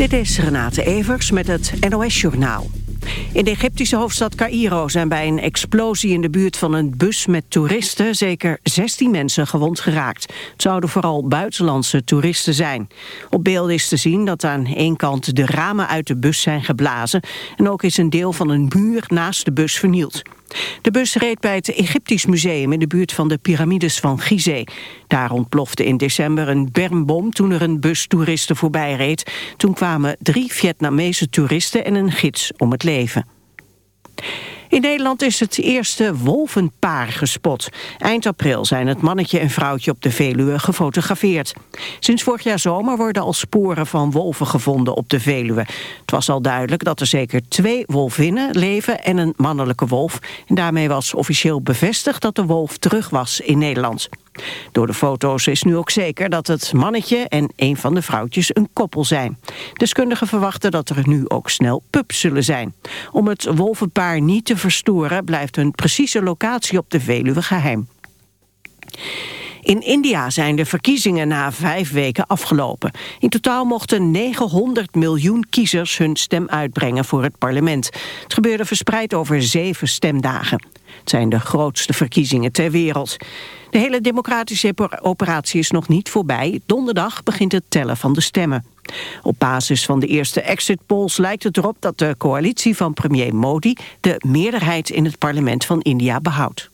Dit is Renate Evers met het NOS Journaal. In de Egyptische hoofdstad Cairo zijn bij een explosie in de buurt van een bus met toeristen zeker 16 mensen gewond geraakt. Het zouden vooral buitenlandse toeristen zijn. Op beelden is te zien dat aan één kant de ramen uit de bus zijn geblazen en ook is een deel van een muur naast de bus vernield. De bus reed bij het Egyptisch Museum in de buurt van de piramides van Gizeh. Daar ontplofte in december een bermbom toen er een bus toeristen voorbij reed. Toen kwamen drie Vietnamese toeristen en een gids om het leven. In Nederland is het eerste wolvenpaar gespot. Eind april zijn het mannetje en vrouwtje op de Veluwe gefotografeerd. Sinds vorig jaar zomer worden al sporen van wolven gevonden op de Veluwe. Het was al duidelijk dat er zeker twee wolvinnen leven en een mannelijke wolf. En daarmee was officieel bevestigd dat de wolf terug was in Nederland. Door de foto's is nu ook zeker dat het mannetje en een van de vrouwtjes een koppel zijn. Deskundigen verwachten dat er nu ook snel pups zullen zijn. Om het wolvenpaar niet te verstoren blijft hun precieze locatie op de Veluwe geheim. In India zijn de verkiezingen na vijf weken afgelopen. In totaal mochten 900 miljoen kiezers hun stem uitbrengen voor het parlement. Het gebeurde verspreid over zeven stemdagen. Het zijn de grootste verkiezingen ter wereld. De hele democratische operatie is nog niet voorbij. Donderdag begint het tellen van de stemmen. Op basis van de eerste exit polls lijkt het erop dat de coalitie van premier Modi de meerderheid in het parlement van India behoudt.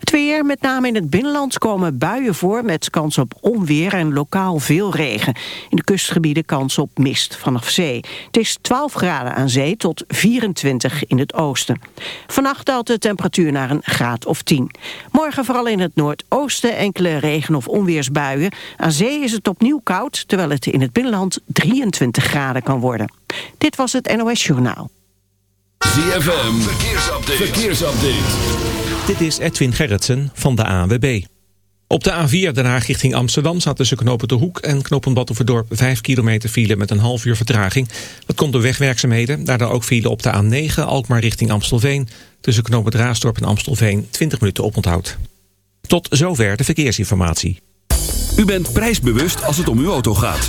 Het weer, met name in het binnenland, komen buien voor... met kans op onweer en lokaal veel regen. In de kustgebieden kans op mist vanaf zee. Het is 12 graden aan zee tot 24 in het oosten. Vannacht daalt de temperatuur naar een graad of 10. Morgen vooral in het noordoosten enkele regen- of onweersbuien. Aan zee is het opnieuw koud, terwijl het in het binnenland 23 graden kan worden. Dit was het NOS Journaal. ZFM, verkeersupdate. verkeersupdate. Dit is Edwin Gerritsen van de ANWB. Op de A4 Den Haag richting Amsterdam staat tussen knopen de Hoek en knopen Battenverdorp 5 kilometer file met een half uur vertraging. Dat komt door wegwerkzaamheden. Daardoor ook file op de A9 Alkmaar richting Amstelveen. Tussen knopen Raasdorp en Amstelveen 20 minuten oponthoud. Tot zover de verkeersinformatie. U bent prijsbewust als het om uw auto gaat.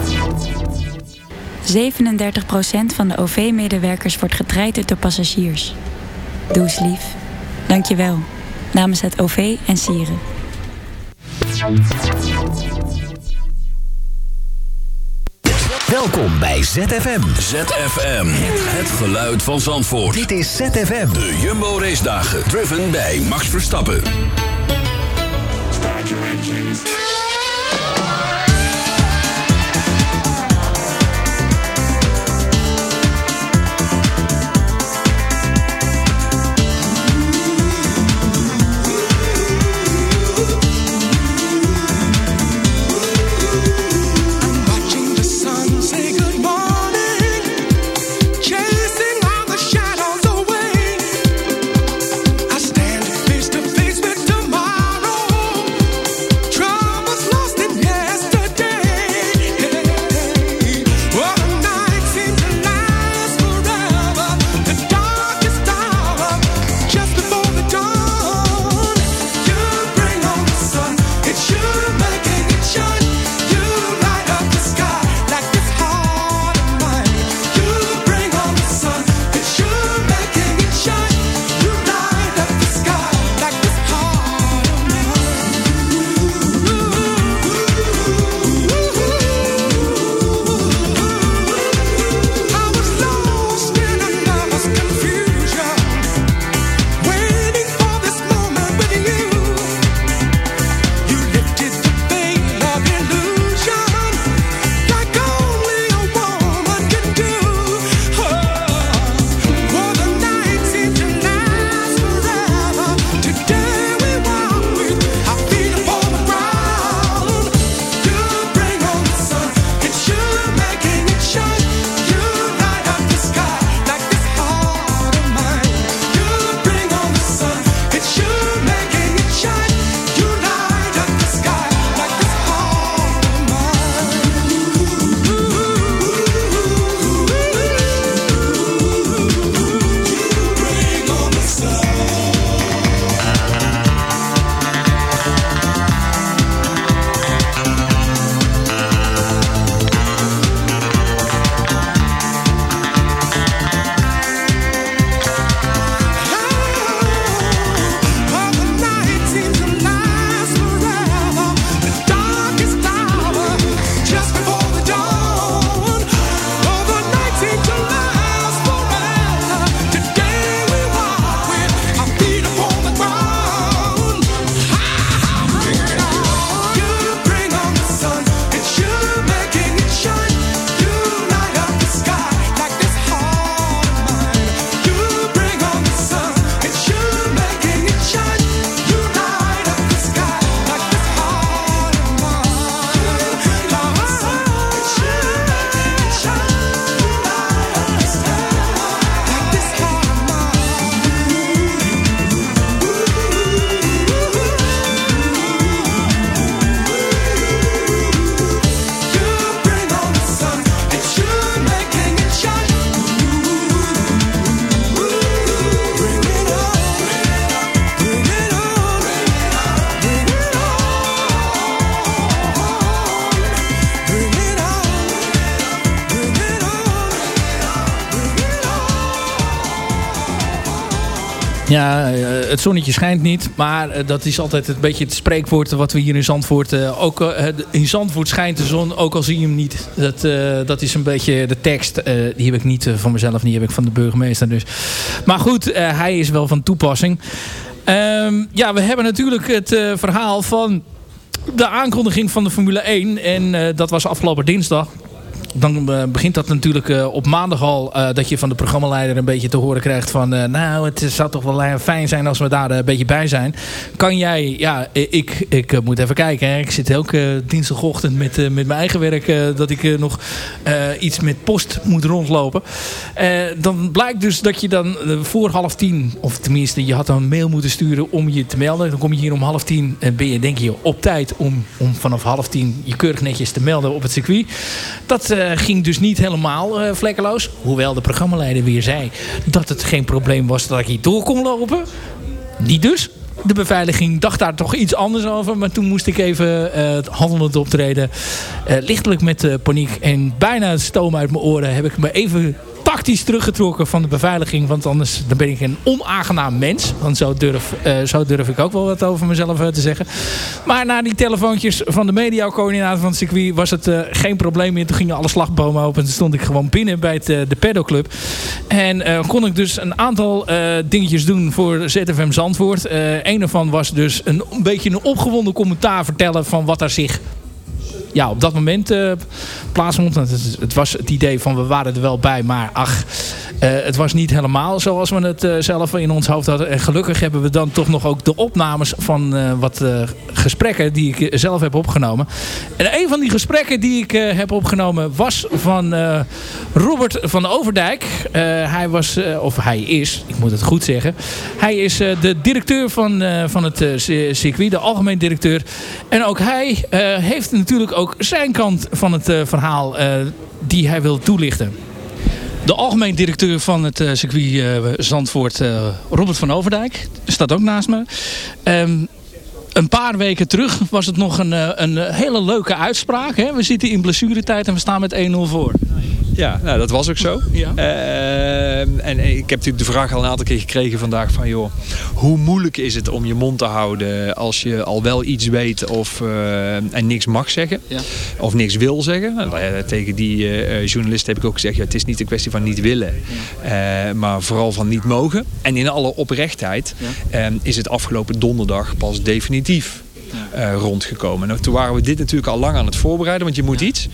37% van de OV-medewerkers wordt getraind door passagiers. Doe eens lief. Dank je wel. Namens het OV en Sieren. Welkom bij ZFM. ZFM, het geluid van Zandvoort. Dit is ZFM. De Jumbo Race Dagen, driven bij Max Verstappen. Ja, eh, het zonnetje schijnt niet. Maar eh, dat is altijd een beetje het spreekwoord wat we hier in Zandvoort... eh, ook in Zandvoort schijnt de zon, ook al zie je hem niet. Dat, dat is een beetje de tekst. die heb ik niet van mezelf, die heb ik van de burgemeester. Dus. Maar goed, hij is wel van toepassing. Ehm, ja, we hebben natuurlijk het verhaal van de aankondiging van de Formule 1. En dat was afgelopen dinsdag. Dan eh, begint dat natuurlijk eh, op maandag al eh, dat je van de programmaleider een beetje te horen krijgt van nou het zou toch wel fijn zijn als we daar een beetje bij zijn. Kan jij, ja ik, ik moet even kijken. Hè. Ik zit elke dinsdagochtend met, met mijn eigen werk dat ik nog iets met post moet rondlopen. Dan blijkt dus dat je dan voor half tien, of tenminste je had dan een mail moeten sturen om je te melden. Dan kom je hier om half tien en ben je denk je op tijd om, om vanaf half tien je keurig netjes te melden op het circuit. Dat ging dus niet helemaal eh, vlekkeloos. Hoewel de programmaleider weer zei dat het geen probleem was dat ik hier door kon lopen. Niet dus. De beveiliging dacht daar toch iets anders over. Maar toen moest ik even eh handelend optreden. Eh, lichtelijk met eh, paniek en bijna het stoom uit mijn oren heb ik me even tactisch teruggetrokken van de beveiliging. Want anders dan ben ik een onaangenaam mens. Want zo durf, eh, zo durf ik ook wel wat over mezelf eh, te zeggen. Maar na die telefoontjes van de mediacoördinator van het circuit was het eh, geen probleem meer. Toen gingen alle slagbomen open. En stond ik gewoon binnen bij het, de pedoclub. En kon ik dus een aantal dingetjes doen voor ZFM Zandvoort. Een ervan was dus een, een beetje een opgewonden commentaar vertellen van wat er zich ja, op dat moment eh plaatsvond. Het, was het idee van we waren er wel bij, maar ach, eh, het was niet helemaal zoals we het eh, zelf in ons hoofd hadden. En gelukkig hebben we dan toch nog ook de opnames van wat gesprekken die ik zelf heb opgenomen. En een van die gesprekken die ik heb opgenomen was van Robert van Overdijk. Hij was, of hij is, ik moet het goed zeggen. Hij is de directeur van, van het ci- circuit, de algemeen directeur. En ook hij heeft natuurlijk ook zijn kant van het eh, verhaal eh, die hij wil toelichten. De algemeen directeur van het eh, circuit Zandvoort, Robert van Overdijk, staat ook naast me. Ehm, een paar weken terug was het nog een, een hele leuke uitspraak. Hè? We zitten in blessuretijd en we staan met 1-0 voor. Ja, nou, dat was ook zo. Ja. Ehm, en ik heb natuurlijk de vraag al een aantal keer gekregen vandaag van joh, hoe moeilijk is het om je mond te houden als je al wel iets weet of eh, en niks mag zeggen Ja. of niks wil zeggen. Nou, ja, tegen die eh, journalist heb ik ook gezegd, ja, het is niet een kwestie van niet willen, eh, maar vooral van niet mogen. En in alle oprechtheid ehm, is het afgelopen donderdag pas definitief eh, rondgekomen. Nou, toen waren we dit natuurlijk al lang aan het voorbereiden, want je moet iets.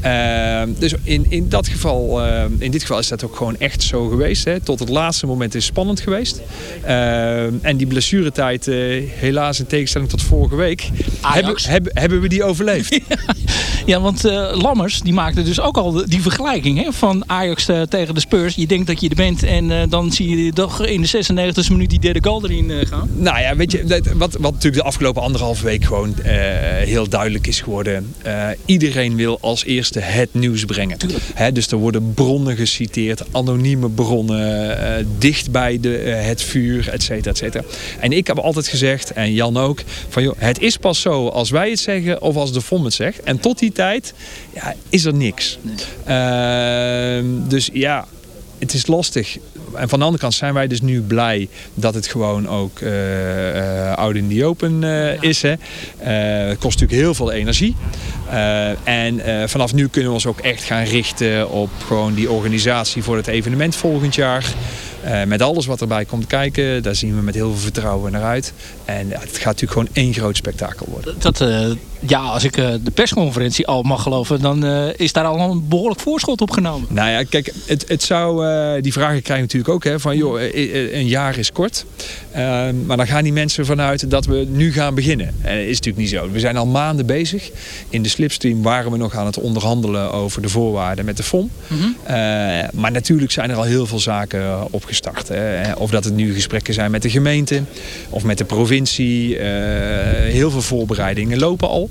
Eh, dus in, in, dat geval, eh, in dit geval is dat ook gewoon echt zo geweest. Hè. Tot het laatste moment is het spannend geweest. Eh, en die blessuretijd, eh, helaas in tegenstelling tot vorige week, hebben, hebben, hebben we die overleefd. Ja, want eh, Lammers die maakte dus ook al die vergelijking hè, van Ajax eh, tegen de Spurs. Je denkt dat je er bent en eh, dan zie je toch in de 96e minuut die derde goal erin gaan. Nou ja, weet je, dat- wat, wat natuurlijk de afgelopen anderhalve week gewoon heel duidelijk is geworden. iedereen wil als eerste het nieuws brengen. Hè, dus er worden bronnen geciteerd, anonieme bronnen, dicht bij de, het vuur, et cetera, et cetera. En ik heb altijd gezegd, en Jan ook, van joh, het is pas zo als wij het zeggen of als de FOM het zegt. En tot die tijd ja, is er niks. Ehm, dus ja, het is lastig. En van de andere kant zijn wij dus nu blij dat het gewoon ook eh eh, oud in die open eh, is. Hè. Het kost natuurlijk heel veel energie. En vanaf nu kunnen we ons ook echt gaan richten op gewoon die organisatie voor het evenement volgend jaar. Met alles wat erbij komt kijken, daar zien we met heel veel vertrouwen naar uit. En het gaat natuurlijk gewoon één groot spektakel worden. Dat, ja, als ik eh, de persconferentie al mag geloven, dan eh, is daar al een behoorlijk voorschot op genomen. Nou ja, kijk, het, het zou, eh, die vragen krijg je natuurlijk ook. Hè, van joh, een jaar is kort. Eh, maar dan gaan die mensen vanuit dat we nu gaan beginnen. En dat is natuurlijk niet zo. We zijn al maanden bezig. In de slipstream waren we nog aan het onderhandelen over de voorwaarden met de FOM. Eh, maar natuurlijk zijn er al heel veel zaken opgestart. Hè. Of dat het nu gesprekken zijn met de gemeente of met de provincie. Heel veel voorbereidingen lopen al.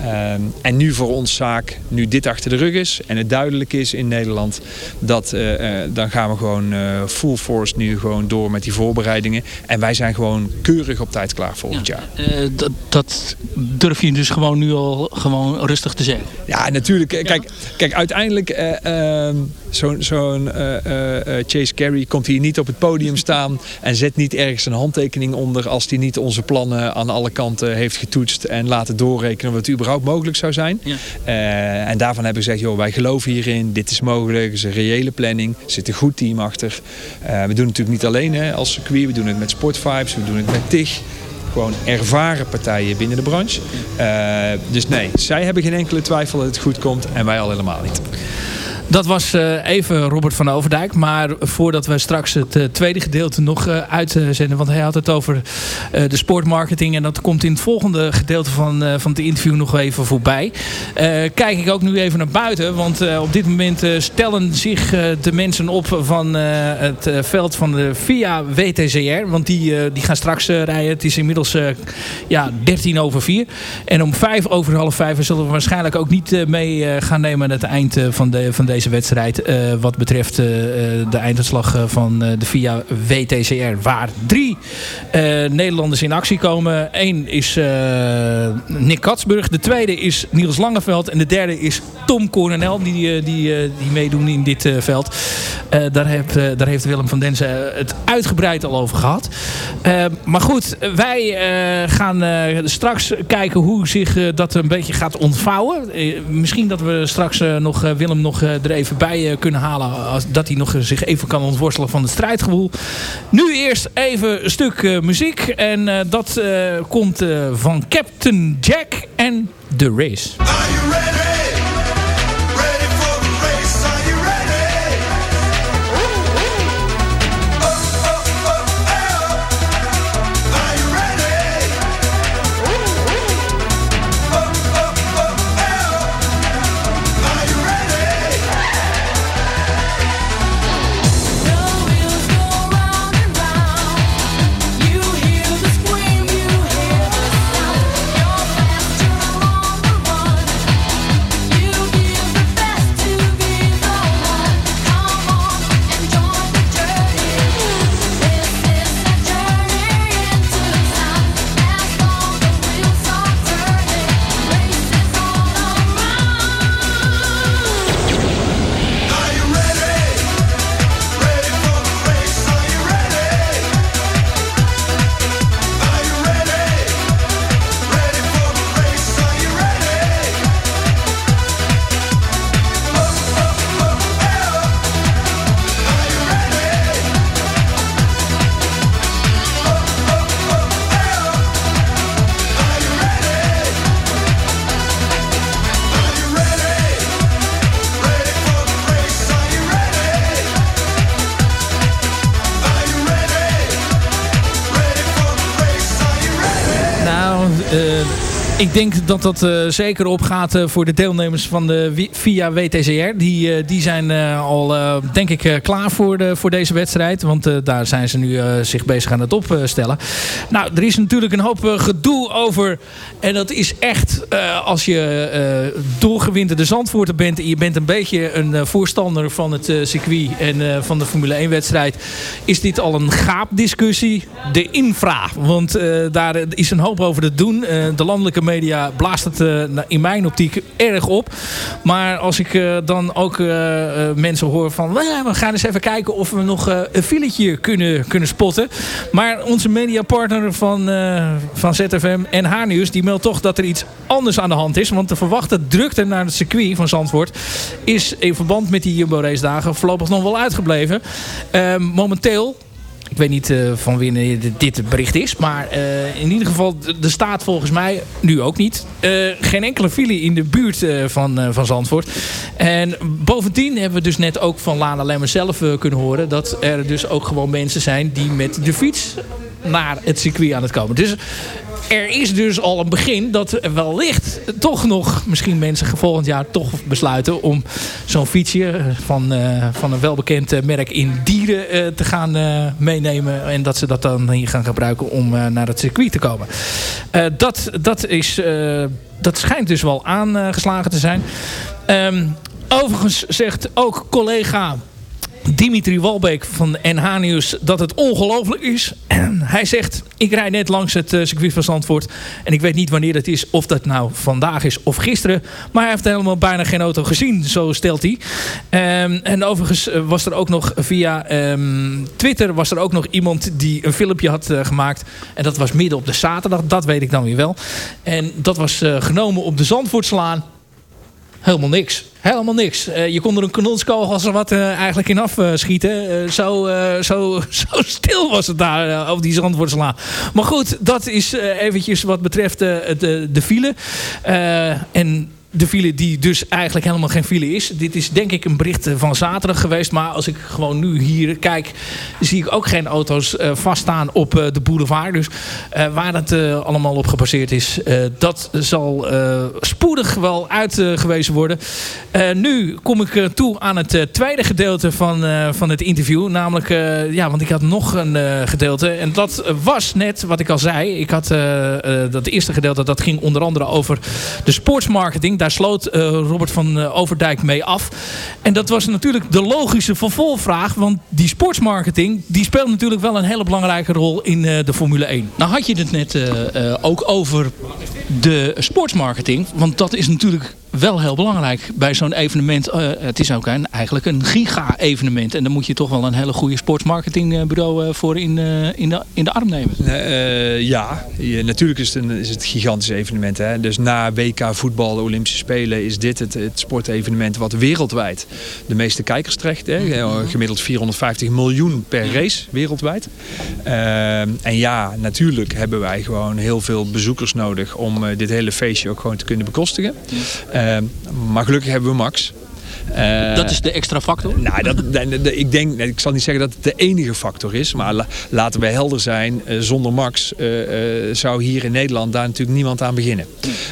Ehm, en nu voor ons zaak, nu dit achter de rug is en het duidelijk is in Nederland, dat, eh, eh, dan gaan we gewoon eh, full force nu gewoon door met die voorbereidingen. En wij zijn gewoon keurig op tijd klaar volgend jaar. Eh, dat, dat durf je dus gewoon nu al gewoon rustig te zeggen. Ja, natuurlijk. Kijk, kijk uiteindelijk, eh, ehm, zo'n Chase Carey komt hier niet op het podium staan en zet niet ergens een handtekening onder als hij niet onze plannen aan alle kanten heeft getoetst en laten doorrekenen of het überhaupt mogelijk zou zijn. Eh, en daarvan hebben we gezegd, joh, wij geloven hierin, dit is mogelijk, het is een reële planning, er zit een goed team achter. Eh, we doen het natuurlijk niet alleen hè, als circuit, we doen het met Sportvibes, we doen het met TIG. Gewoon ervaren partijen binnen de branche. Eh, dus nee, zij hebben geen enkele twijfel dat het goed komt en wij al helemaal niet. Dat was eh, even Robert van Overdijk. Maar voordat we straks het eh, tweede gedeelte nog eh, uitzenden. Want hij had het over de sportmarketing. En dat komt in het volgende gedeelte van, van het interview nog even voorbij. Kijk ik ook nu even naar buiten. Want op dit moment stellen zich de mensen op van het veld van de VIA WTCR. Want die, die gaan straks rijden. Het is inmiddels ja, 13 over 4. En om 5 over half 5 zullen we waarschijnlijk ook niet mee gaan nemen aan het eind van, de, van deze wedstrijd. eh, wat betreft eh, eh, de einduitslag van de VIA WTCR. Waar drie Nederlanders in actie komen. Eén is Nick Katsburg. De tweede is Niels Langeveld. En de derde is Tom Coronel. Die, die, die meedoen in dit veld. Daar, heeft, daar heeft Willem van Denzen het uitgebreid al over gehad. Eh, maar goed, wij gaan straks kijken hoe zich dat een beetje gaat ontvouwen. Misschien dat we straks nog Willem nog eh, er even bij eh, kunnen halen. Als, dat hij nog zich even kan ontworstelen van het strijdgevoel. Nu eerst even een stuk eh, muziek. En eh, dat komt van Captain Jack en The Race. Ik denk dat dat eh, zeker opgaat eh, voor de deelnemers van de VIA WTCR. Die, eh, die zijn al, denk ik, klaar voor, de, voor deze wedstrijd. Want daar zijn ze nu zich bezig aan het opstellen. Nou, er is natuurlijk een hoop gedoe over. En dat is echt, als je doorgewinterde Zandvoorter bent... en je bent een beetje een voorstander van het circuit en van de Formule 1 wedstrijd... is dit al een gaapdiscussie. De infra, want daar is een hoop over te doen. De landelijke media blaast het eh, in mijn optiek erg op. Maar als ik eh, dan ook eh, mensen hoor van... "Nou, we gaan eens even kijken of we nog een filetje kunnen, kunnen spotten. Maar onze mediapartner van, van ZFM en haar nieuws... die meldt toch dat er iets anders aan de hand is. Want de verwachte drukte naar het circuit van Zandvoort... is in verband met die Jumbo race dagen voorlopig nog wel uitgebleven. Eh, momenteel ik weet niet eh, van wanneer dit- bericht is. Maar eh, in ieder geval, er staat volgens mij, nu ook niet... eh, geen enkele file in de buurt van, van Zandvoort. En bovendien hebben we dus net ook van Lana Lemmer zelf kunnen horen... dat er dus ook gewoon mensen zijn die met de fiets naar het circuit aan het komen. Dus er is dus al een begin dat wellicht toch nog misschien mensen volgend jaar toch besluiten om zo'n fietsje eh, van, eh, van een welbekend eh, merk in dieren te gaan meenemen. En dat ze dat dan hier gaan gebruiken om naar het circuit te komen. Dat, dat, is, dat schijnt dus wel aangeslagen te zijn. Ehm, overigens zegt ook collega Dimitri Walbeek van NH Nieuws dat het ongelooflijk is. Hij zegt, ik rijd net langs het eh, circuit van Zandvoort. En ik weet niet wanneer dat is, of dat nou vandaag is of gisteren. Maar hij heeft helemaal bijna geen auto gezien, zo stelt hij. Ehm, en overigens eh, was er ook nog via ehm, Twitter... was er ook nog iemand die een filmpje had eh, gemaakt. En dat was midden op de zaterdag, dat weet ik dan weer wel. En dat was genomen op de Zandvoortslaan. Helemaal niks. Helemaal niks. Eh, je kon er een kanonskogel als er wat eh, eigenlijk in afschieten. Eh, zo, zo, zo stil was het daar over die Zandvoortslaan. Maar goed, dat is eventjes wat betreft de, de file. En de file die dus eigenlijk helemaal geen file is. Dit is denk ik een bericht eh, van zaterdag geweest. Maar als ik gewoon nu hier kijk... zie ik ook geen auto's eh, vaststaan op eh, de boulevard. Dus waar eh, allemaal op gebaseerd is... dat zal spoedig wel uitgewezen worden. Nu kom ik toe aan het tweede gedeelte van, van het interview. Namelijk, ja, want ik had nog een gedeelte. En dat was net wat ik al zei. Ik had dat eerste gedeelte, dat ging onder andere over de sportsmarketing. Sloot eh, Robert van eh, Overdijk mee af. En dat was natuurlijk de logische vervolgvraag. Want die sportsmarketing, die speelt natuurlijk wel een hele belangrijke rol in eh, de Formule 1. Nou had je het net ook over de sportsmarketing. Want dat is natuurlijk wel heel belangrijk bij zo'n evenement. Eh, het is ook een, eigenlijk een giga-evenement. En dan moet je toch wel een hele goede sportsmarketingbureau eh, voor in, eh, in, de, in de arm nemen. Ja, je- natuurlijk is het een, is het gigantisch evenement. Hè? Dus na WK voetbal, de Olympische Spelen, is dit het, het sportevenement wat wereldwijd de meeste kijkers trekt. Hè? Eh, Gemiddeld 450 miljoen per race wereldwijd. Eh, en ja, natuurlijk hebben wij gewoon heel veel bezoekers nodig om dit hele feestje ook gewoon te kunnen bekostigen. Maar gelukkig hebben we Max. Eh, dat is de extra factor? nou, dat, ik denk, ik zal niet zeggen dat het de enige factor is, maar la- laten we helder zijn, eh, zonder Max eh, eh, zou hier in Nederland daar natuurlijk niemand aan beginnen.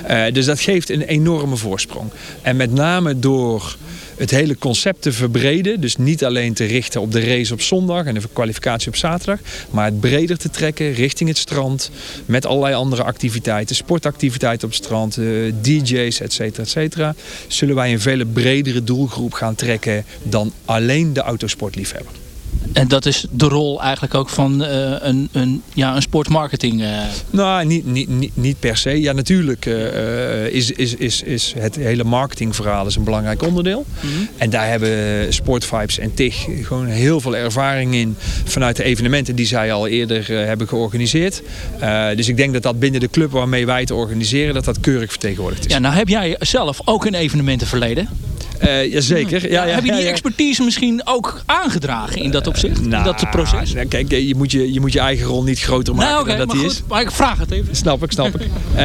Eh, dus dat geeft een enorme voorsprong. En met name door het hele concept te verbreden, dus niet alleen te richten op de race op zondag en de kwalificatie op zaterdag, maar het breder te trekken richting het strand met allerlei andere activiteiten, sportactiviteiten op het strand, eh, DJ's, et cetera, et cetera, zullen wij een veel bredere doelgroep gaan trekken dan alleen de autosportliefhebber. En dat is de rol eigenlijk ook van eh, een, een, ja, een sportmarketing. eh. Nou, niet, niet, niet, niet per se. Ja, natuurlijk eh, is, is, is, is het hele marketingverhaal is een belangrijk onderdeel. En daar hebben Sportvibes en TIG gewoon heel veel ervaring in vanuit de evenementen die zij al eerder hebben georganiseerd. Dus ik denk dat dat binnen de club waarmee wij het organiseren, dat dat keurig vertegenwoordigd is. Ja, nou heb jij zelf ook een evenementenverleden. Eh jazeker. Ja, ja, heb je die expertise misschien ook aangegedragen in dat opzicht? in Nou, dat proces? nou, Kijk, je moet je, je moet je eigen rol niet groter maken Nou, dan dat die is. maar ik vraag het even. Snap ik, snap ik. Eh,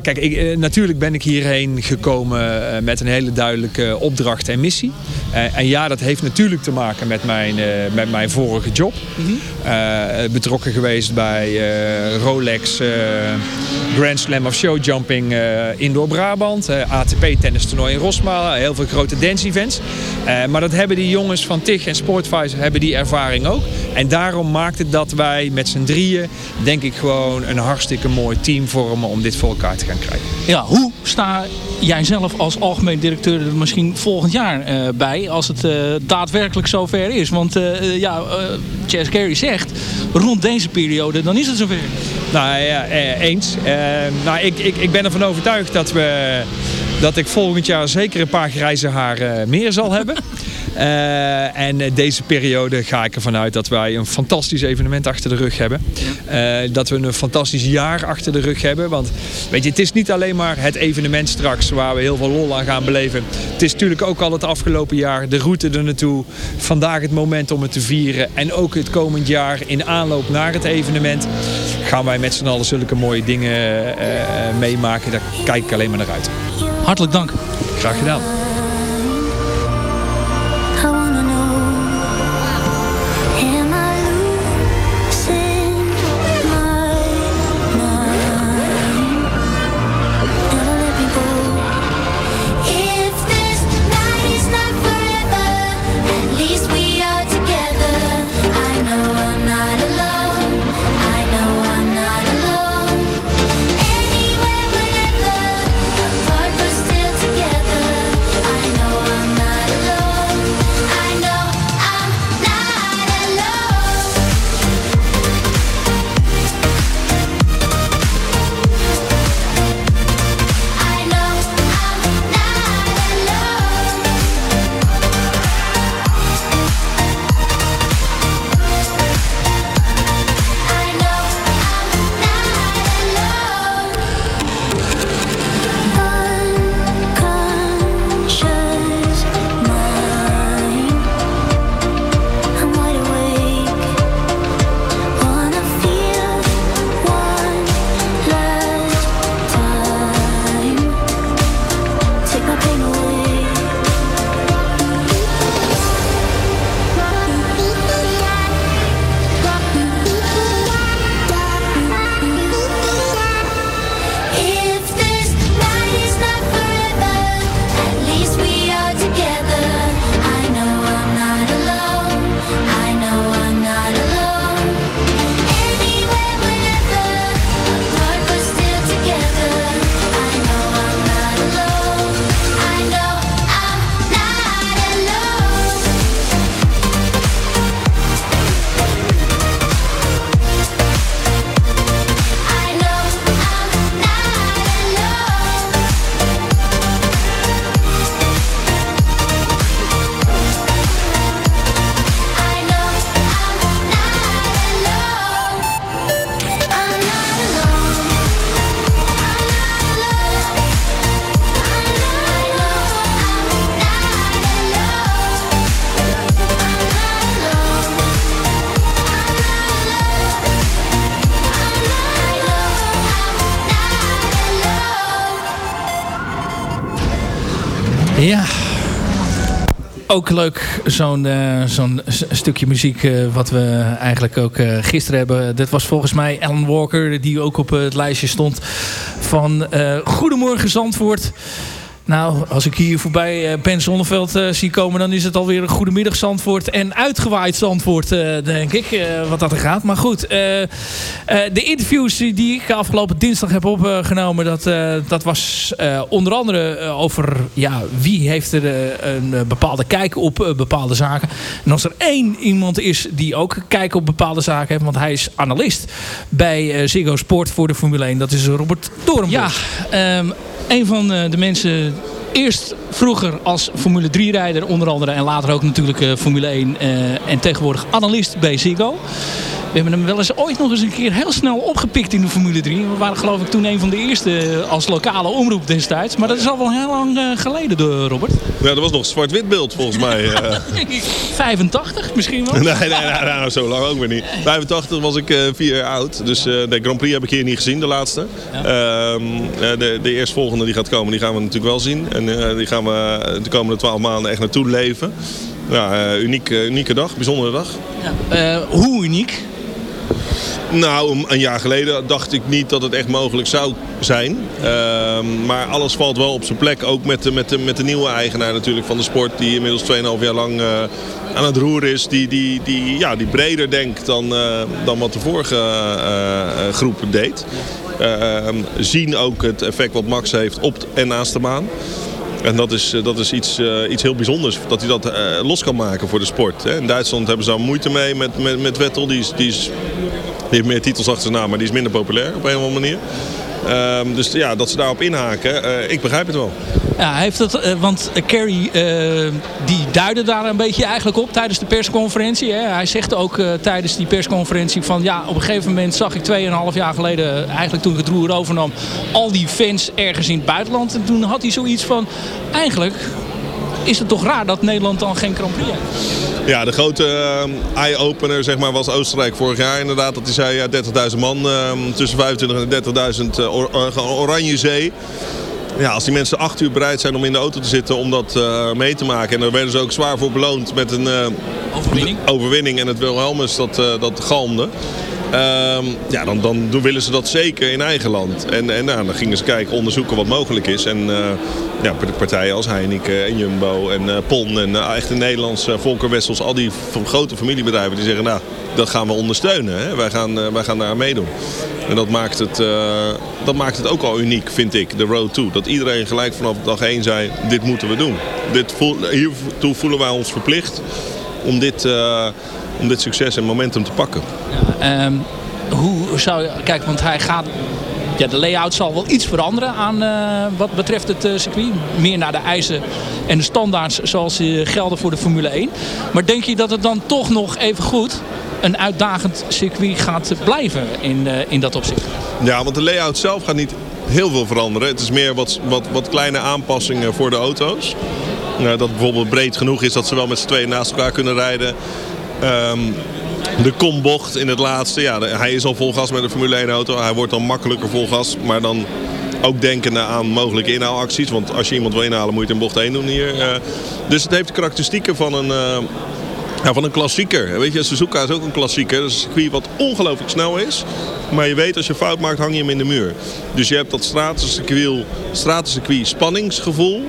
kijk, ik, eh, natuurlijk ben ik hierheen gekomen eh, met een hele duidelijke opdracht en missie. Eh, en ja, dat heeft natuurlijk te maken met mijn, eh, met mijn vorige job. Eh, betrokken geweest bij eh, Rolex, eh, Grand Slam of Show Jumping eh, Indoor Brabant, eh, ATP tennis toernooi in Rosmalen, heel veel grote dance events. Eh, maar dat hebben die jongens van TIG en Sportvisor hebben die ervaring ook. En daarom maakt het dat wij met z'n drieën, denk ik, gewoon een hartstikke mooi team vormen om dit voor elkaar te gaan krijgen. Ja, hoe sta jij zelf als algemeen directeur er misschien volgend jaar eh, bij als het eh, daadwerkelijk zover is? Want ja, Chas Carey zegt, rond deze periode dan is het zover. Nou ja, eens. Nou, ik, ik, ik ben ervan overtuigd dat, we, dat ik volgend jaar zeker een paar grijze haren meer zal hebben. Eh, en eh, deze periode ga ik ervan uit dat wij een fantastisch evenement achter de rug hebben. Eh, dat we een fantastisch jaar achter de rug hebben. Want weet je, het is niet alleen maar het evenement straks waar we heel veel lol aan gaan beleven. Het is natuurlijk ook al het afgelopen jaar de route er naartoe. Vandaag het moment om het te vieren. En ook het komend jaar in aanloop naar het evenement gaan wij met z'n allen zulke mooie dingen eh, eh, meemaken. Daar kijk ik alleen maar naar uit. Hartelijk dank. Graag gedaan. Ook leuk zo'n eh, stukje muziek eh, wat we eigenlijk ook eh, gisteren hebben. Dat was volgens mij Alan Walker die ook op het lijstje stond van Goedemorgen Zandvoort. Nou, als ik hier voorbij eh, Ben Zonneveld eh, zie komen... dan is het alweer een goedemiddag Zandvoort en uitgewaaid Zandvoort, eh, denk ik. wat dat er gaat. Maar goed, de interviews die ik afgelopen dinsdag heb opgenomen... dat, dat was onder andere over ja, wie heeft er een bepaalde kijk op bepaalde zaken. En als er één iemand is die ook kijk op bepaalde zaken heeft... want hij is analist bij Ziggo Sport voor de Formule 1... dat is Robert Doornbos. Ja, ehm, een van eh, de mensen eerst vroeger als Formule 3-rijder onder andere en later ook natuurlijk eh, Formule 1 eh, en tegenwoordig analist bij Ziggo. We hebben hem wel eens ooit nog eens een keer heel snel opgepikt in de Formule 3. We waren geloof ik toen een van de eerste eh, als lokale omroep destijds. Maar dat is al wel heel lang eh, geleden, Robert. Ja, dat was nog zwart-wit beeld volgens mij. eh. 85 misschien wel? nee, nee, nee, nou, zo lang ook weer niet. 85 was ik eh, vier jaar oud. Dus eh, de Grand Prix heb ik hier niet gezien, de laatste. Ehm, eh, de, de eerstvolgende die gaat komen, die gaan we natuurlijk wel zien. En eh, die gaan we de komende 12 maanden echt naartoe leven. Ja, eh, uniek, eh, unieke dag, bijzondere dag. Eh, hoe uniek? Nou, een- jaar geleden dacht ik niet dat het echt mogelijk zou zijn. Ehm, maar alles valt wel op zijn plek. Ook met de, met, met de nieuwe eigenaar natuurlijk van de sport. Die inmiddels 2,5 jaar lang eh, aan het roer is. Die, die, die, ja, die breder denkt dan, eh, dan wat de vorige eh, groep deed. Ehm, zien ook het effect wat Max heeft op en naast de maan. En dat is, dat is iets, iets heel bijzonders, dat hij dat los kan maken voor de sport. Hè. In Duitsland hebben ze daar moeite mee met, met, met Vettel. Die, die, is, die heeft meer titels achter zijn naam, maar die is minder populair op een of andere manier. Ehm, dus ja, dat ze daarop inhaken, eh, ik begrijp het wel. Ja, heeft dat, eh, want eh, Kerry eh, die duidde daar een beetje eigenlijk op tijdens de persconferentie. Hè. Hij zegt ook tijdens die persconferentie van ja, op een gegeven moment zag ik 2,5 jaar geleden, eigenlijk toen ik het roer overnam, al die fans ergens in het buitenland. En toen had hij zoiets van, eigenlijk is het toch raar dat Nederland dan geen Grand Prix heeft. Ja, de grote eh, eye-opener zeg maar, was Oostenrijk vorig jaar inderdaad. Dat hij zei ja, 30.000 man, eh, tussen 25 en 30.000 eh, or- or- Oranje Zee. Ja, als die mensen acht uur bereid zijn om in de auto te zitten om dat eh, mee te maken. En daar werden ze ook zwaar voor beloond met een eh, overwinning. overwinning en het Wilhelmus dat, eh, dat galmde. Ehm, ja, dan, dan willen ze dat zeker in eigen land. En, en nou, dan gingen ze kijken, onderzoeken wat mogelijk is. En eh, ja, partijen als Heineken en Jumbo en eh Pon en uh, echte Nederlandse Volker Wessels, al die grote familiebedrijven die zeggen, nou, dat gaan we ondersteunen. Hè? Wij, gaan, eh, wij gaan daar aan meedoen. En dat maakt, het, eh, dat maakt het ook al uniek, vind ik, de Road to. Dat iedereen gelijk vanaf dag 1 zei, dit moeten we doen. Dit voel, hiertoe voelen wij ons verplicht om dit, eh, om dit succes en momentum te pakken. Ehm, hoe zou je... Kijk, want hij gaat... Ja, de layout zal wel iets veranderen aan eh, wat betreft het eh, circuit. Meer naar de eisen en de standaards zoals die gelden voor de Formule 1. Maar denk je dat het dan toch nog even goed een uitdagend circuit gaat blijven in, eh, in dat opzicht? Ja, want de layout zelf gaat niet heel veel veranderen. Het is meer wat, wat, wat kleine aanpassingen voor de auto's. Nou, dat bijvoorbeeld breed genoeg is dat ze wel met z'n tweeën naast elkaar kunnen rijden. Ehm, de kombocht in het laatste. Ja, hij is al vol gas met een Formule 1 auto. Hij wordt dan makkelijker vol gas. Maar dan ook denkende aan mogelijke inhaalacties. Want als je iemand wil inhalen moet je het in bocht 1 doen hier. Eh, dus het heeft de karakteristieken van een... eh, ja, van een klassieker. Weet je, Suzuka is ook een klassieker. Dat is een circuit wat ongelooflijk snel is. Maar je weet, als je fout maakt, hang je hem in de muur. Dus je hebt dat stratencircuit, stratencircuit spanningsgevoel.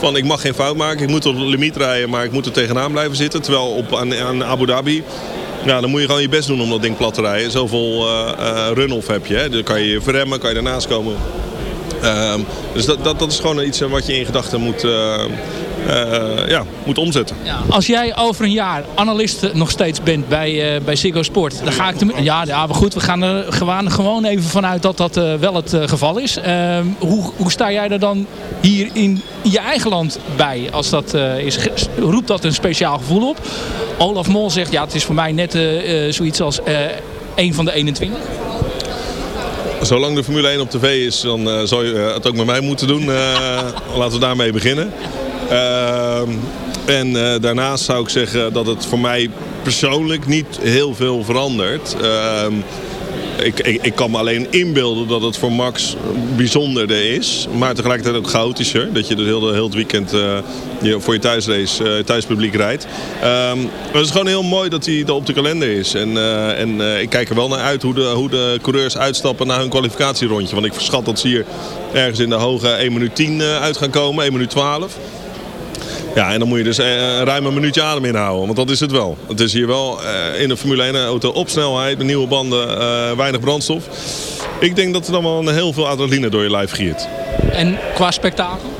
Van ik mag geen fout maken, ik moet tot de limiet rijden, maar ik moet er tegenaan blijven zitten. Terwijl op, aan, aan Abu Dhabi, ja, dan moet je gewoon je best doen om dat ding plat te rijden. Zoveel eh eh, run-off heb je. Hè. Dan kan je verremmen, kan je ernaast komen. Ehm, dus dat, dat, dat is gewoon iets eh, wat je in gedachten moet, ja, moet omzetten. Als jij over een jaar analist nog steeds bent bij, eh, bij Ziggo Sport, dan ga ik... Te, ja, ja, maar goed, we gaan er gewoon, gewoon even vanuit dat dat eh, wel het eh, geval is. Ehm, hoe, hoe sta jij er dan hier in je eigen land bij als dat eh, is? Roept dat een speciaal gevoel op? Olaf Mol zegt, ja, het is voor mij net eh, eh, zoiets als eh een van de 21. Zolang de Formule 1 op tv is, dan eh, zou je eh, het ook met mij moeten doen. Eh, laten we daarmee beginnen. Ehm, en eh, daarnaast zou ik zeggen dat het voor mij persoonlijk niet heel veel verandert. Ehm, ik, ik, ik kan me alleen inbeelden dat het voor Max bijzonderder is. Maar tegelijkertijd ook chaotischer. Dat je dus heel, heel het weekend eh, je, voor je thuisrace, eh, thuispubliek rijdt. Ehm, het is gewoon heel mooi dat hij er op de kalender is. En, en ik kijk er wel naar uit hoe de, hoe de coureurs uitstappen naar hun kwalificatierondje. Want ik verschat dat ze hier ergens in de hoge 1 minuut 10 uit gaan komen, 1 minuut 12. Ja, en dan moet je dus eh, ruim een minuutje adem inhouden, want dat is het wel. Het is hier wel eh, in een Formule 1 auto op snelheid, met nieuwe banden, eh, weinig brandstof. Ik denk dat er dan wel heel veel adrenaline door je lijf giert. En qua spektakel?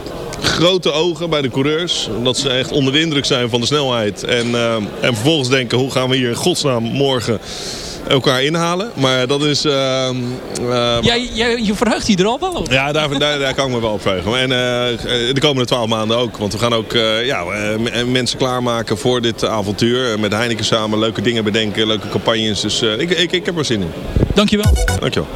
Grote ogen bij de coureurs, dat ze echt onder de indruk zijn van de snelheid. En, eh, en vervolgens denken, hoe gaan we hier in godsnaam morgen elkaar inhalen. Maar dat is... ehm, eh, Jij, jij, je verheugt je er al wel op. ja, daar, daar, daar kan ik me wel op verheugen. En eh, de komende twaalf maanden ook. Want we gaan ook eh, ja, eh, mensen klaarmaken voor dit avontuur. Met Heineken samen leuke dingen bedenken, leuke campagnes. Dus ik, ik, ik heb er zin in. Dankjewel. Dankjewel.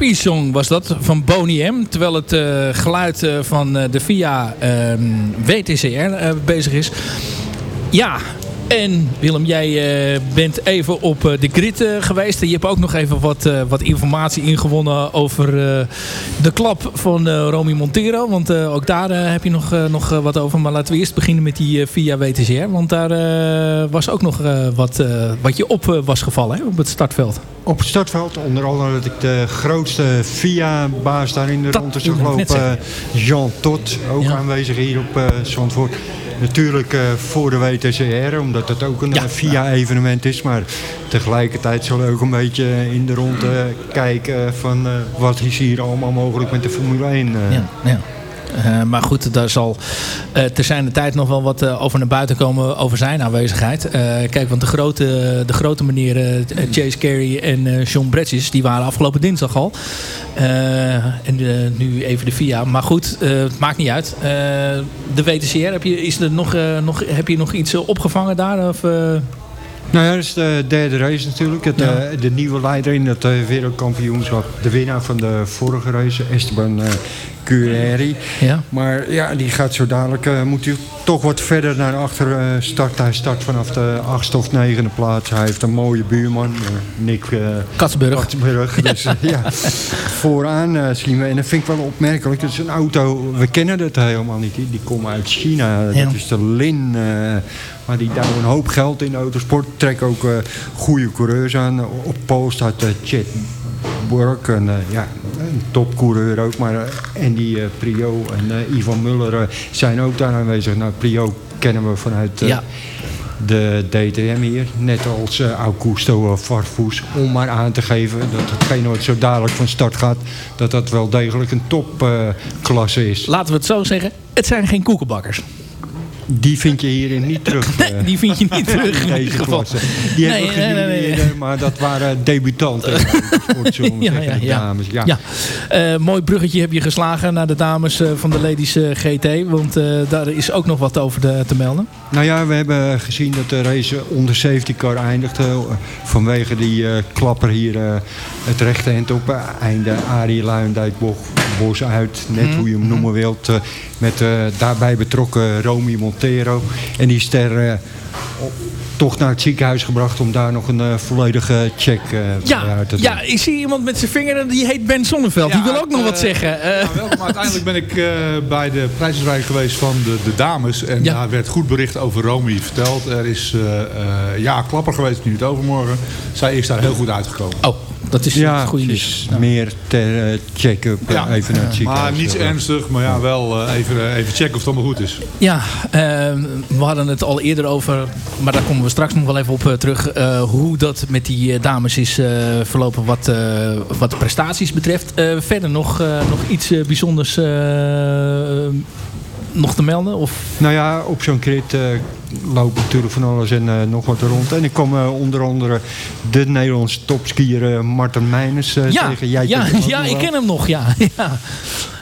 Happy Song was dat van Boney M. Terwijl het eh, geluid eh, van eh, de VIA ehm, WTCR bezig is. Ja, en Willem, jij bent even op de grid geweest. Je hebt ook nog even wat, wat informatie ingewonnen over de klap van Romy Montero. Want ook daar heb je nog, nog wat over. Maar laten we eerst beginnen met die VIA WTCR. Want daar was ook nog wat, wat je op was gevallen op het startveld. Op het startveld, onder andere dat ik de grootste VIA-baas daar in de Dat ronde zag lopen. Jean Tot, ook aanwezig hier op eh Zandvoort. Natuurlijk eh, voor de WTCR, omdat het ook een eh, VIA-evenement is. Maar tegelijkertijd zullen we ook een beetje in de ronde kijken van wat is hier allemaal mogelijk met de Formule 1. eh. Ja, ja. Eh, maar goed, daar zal eh ter zijn de tijd nog wel wat eh, over naar buiten komen over zijn aanwezigheid. Kijk, want de grote, de grote meneer eh, Chase Carey en John Bretjes, die waren afgelopen dinsdag al. En nu even de VIA. Maar goed, het maakt niet uit. De WTCR, heb je, is er nog, nog, heb je nog iets opgevangen daar? Of? Nou ja, dat is de derde race natuurlijk. Het, Ja. eh, de nieuwe leider in het eh, wereldkampioenschap. De winnaar van de vorige race, Esteban Cureri. Ja. Maar ja, die gaat zo dadelijk, moet hij toch wat verder naar achter starten. Hij start vanaf de achtste of negende plaats. Hij heeft een mooie buurman, Nick Katsburg. Katsburg. Dus ja, vooraan eh, zien we, en dat vind ik wel opmerkelijk, dat is een auto, we kennen dat helemaal niet. Die, die komen uit China, dat is de Lin. Eh, maar die douwen een hoop geld in de autosport. Trekken ook eh, goede coureurs aan. Op post staat eh, Chet Burk, een, eh, ja, een topcoureur ook. Maar eh, Andy eh, Prio en eh, Ivan Muller eh, zijn ook daar aanwezig. Nou, Prio kennen we vanuit eh, Ja. de DTM hier. Net als eh, Augusto Farfus. Om maar aan te geven dat hetgeen wat zo dadelijk van start gaat... dat dat wel degelijk een topklasse is. Laten we het zo zeggen, het zijn geen koekenbakkers. Die vind je hierin niet terug. eh, Die vind je niet terug in deze geval. klasse. Die Nee, hebben we nee, gezien eerder, maar dat waren debutanten. de Ja, ja, de dames. Ja. Ja. Eh, mooi bruggetje heb je geslagen naar de dames eh, van de Ladies eh, GT. Want eh, daar is ook nog wat over de- te melden. Nou ja, we hebben gezien dat de race onder safety car eindigde. eh, Vanwege die eh, klapper hier eh, het rechte eind op. eh, einde Arie Luijendijk Bos, uit. Net Mhm. hoe je hem noemen wilt. Met eh, daarbij betrokken Romy Montero. En die is ter, eh, toch naar het ziekenhuis gebracht om daar nog een eh, volledige check eh Ja, uit te doen. ja, ik zie iemand met zijn vinger en die heet Ben Sonneveld. die wil ook nog wat zeggen. Ja, welkom. Uiteindelijk ben ik bij de prijsrijding geweest van de, de dames. En Ja. daar werd goed bericht over Romy verteld. Er is ja, klapper geweest, nu het overmorgen. Zij is daar heel goed uitgekomen. Oh, dat is ja, het goede het nieuws. meer ter eh, check-up eh, Ja. even naar het ziekenhuis. Maar niets ernstig, maar ja, wel eh, even, even checken of het allemaal goed is. Ja, eh, we hadden het al eerder over, maar daar komen we straks nog wel even op terug. eh, hoe dat met die dames is eh, verlopen wat, eh, wat de prestaties betreft. Eh, verder nog, eh, nog iets eh, bijzonders eh, nog te melden? Of? Nou ja, op zo'n crit eh, loopt natuurlijk van alles en eh, nog wat rond. En ik kom eh, onder andere de Nederlandse topskier eh, Martin Meijners eh, ja, tegen. Jij ja, ja ik ken hem nog, ja. ja.